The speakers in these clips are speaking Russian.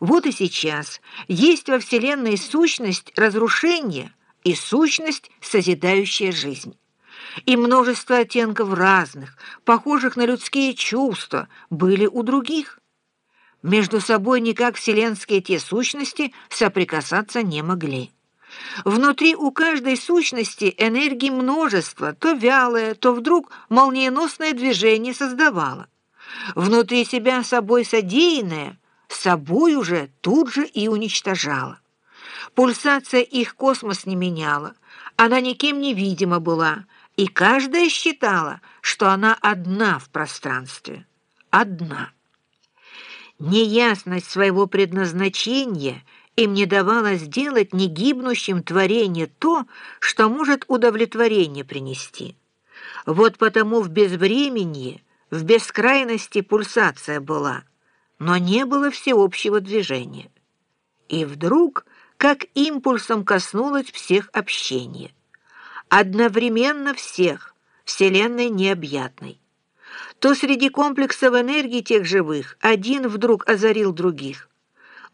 Вот и сейчас есть во Вселенной сущность разрушения и сущность, созидающая жизнь. И множество оттенков разных, похожих на людские чувства, были у других. Между собой никак вселенские те сущности соприкасаться не могли. Внутри у каждой сущности энергии множество, то вялое, то вдруг молниеносное движение создавало. Внутри себя собой содеянное, собой уже тут же и уничтожало. Пульсация их космос не меняла, она никем невидима была, и каждая считала, что она одна в пространстве. Одна. Неясность своего предназначения им не давала сделать негибнущим творение то, что может удовлетворение принести. Вот потому в безвременье, в бескрайности пульсация была, но не было всеобщего движения. И вдруг, как импульсом коснулось всех общения. Одновременно всех, Вселенной необъятной то среди комплексов энергии тех живых один вдруг озарил других.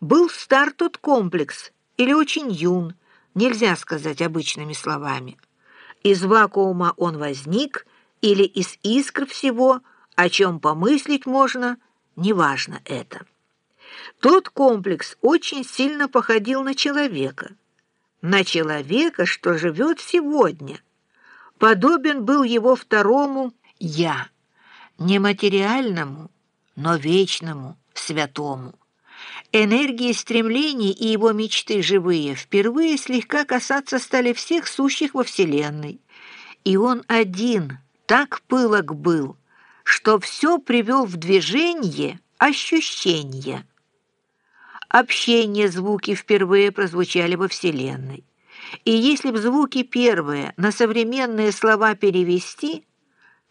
Был стар тот комплекс или очень юн, нельзя сказать обычными словами. Из вакуума он возник или из искр всего, о чем помыслить можно, неважно это. Тот комплекс очень сильно походил на человека. На человека, что живет сегодня. Подобен был его второму «я» нематериальному, но вечному, святому. Энергии стремлений и его мечты живые впервые слегка касаться стали всех сущих во Вселенной. И он один так пылок был, что все привел в движение ощущения. Общение звуки впервые прозвучали во Вселенной. И если б звуки первые на современные слова перевести –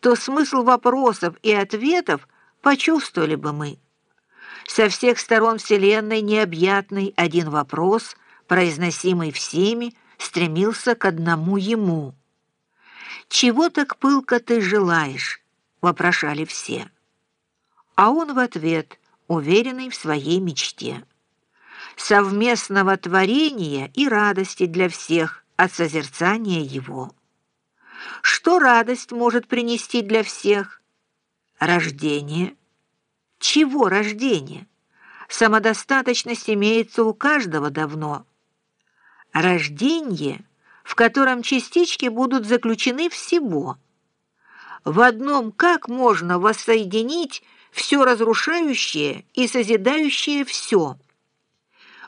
то смысл вопросов и ответов почувствовали бы мы. Со всех сторон Вселенной необъятный один вопрос, произносимый всеми, стремился к одному ему. «Чего так пылко ты желаешь?» — вопрошали все. А он в ответ, уверенный в своей мечте. Совместного творения и радости для всех от созерцания его. Что радость может принести для всех? Рождение. Чего рождение? Самодостаточность имеется у каждого давно. Рождение, в котором частички будут заключены всего. В одном как можно воссоединить все разрушающее и созидающее все?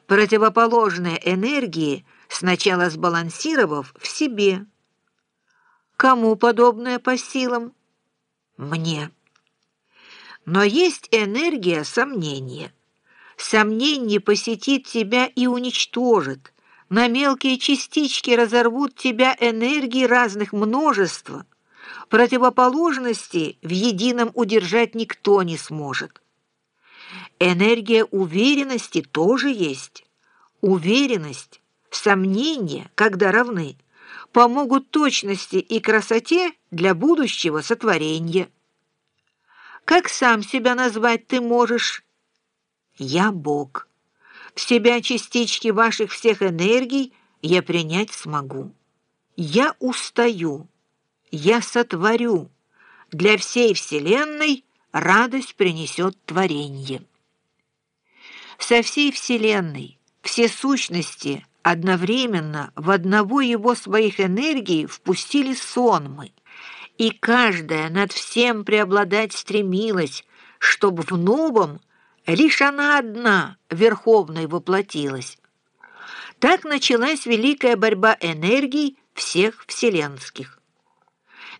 Противоположные энергии, сначала сбалансировав в себе – Кому подобное по силам? Мне. Но есть энергия сомнения. Сомнение посетит тебя и уничтожит. На мелкие частички разорвут тебя энергии разных множества. Противоположности в едином удержать никто не сможет. Энергия уверенности тоже есть. Уверенность, сомнения, когда равны – помогут точности и красоте для будущего сотворения. Как сам себя назвать ты можешь? Я Бог. В себя частички ваших всех энергий я принять смогу. Я устаю. Я сотворю. Для всей Вселенной радость принесет творение. Со всей Вселенной все сущности – Одновременно в одного его своих энергий впустили сонмы, и каждая над всем преобладать стремилась, чтобы в новом лишь она одна верховной воплотилась. Так началась великая борьба энергий всех вселенских.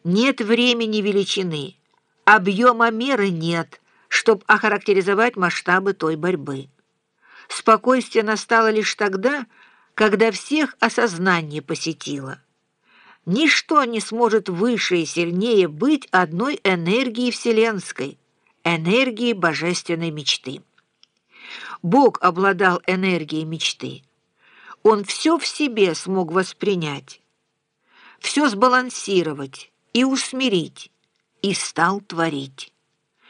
Нет времени величины, объема меры нет, чтобы охарактеризовать масштабы той борьбы. Спокойствие настало лишь тогда, когда всех осознание посетило. Ничто не сможет выше и сильнее быть одной энергией вселенской, энергией божественной мечты. Бог обладал энергией мечты. Он все в себе смог воспринять, все сбалансировать и усмирить, и стал творить.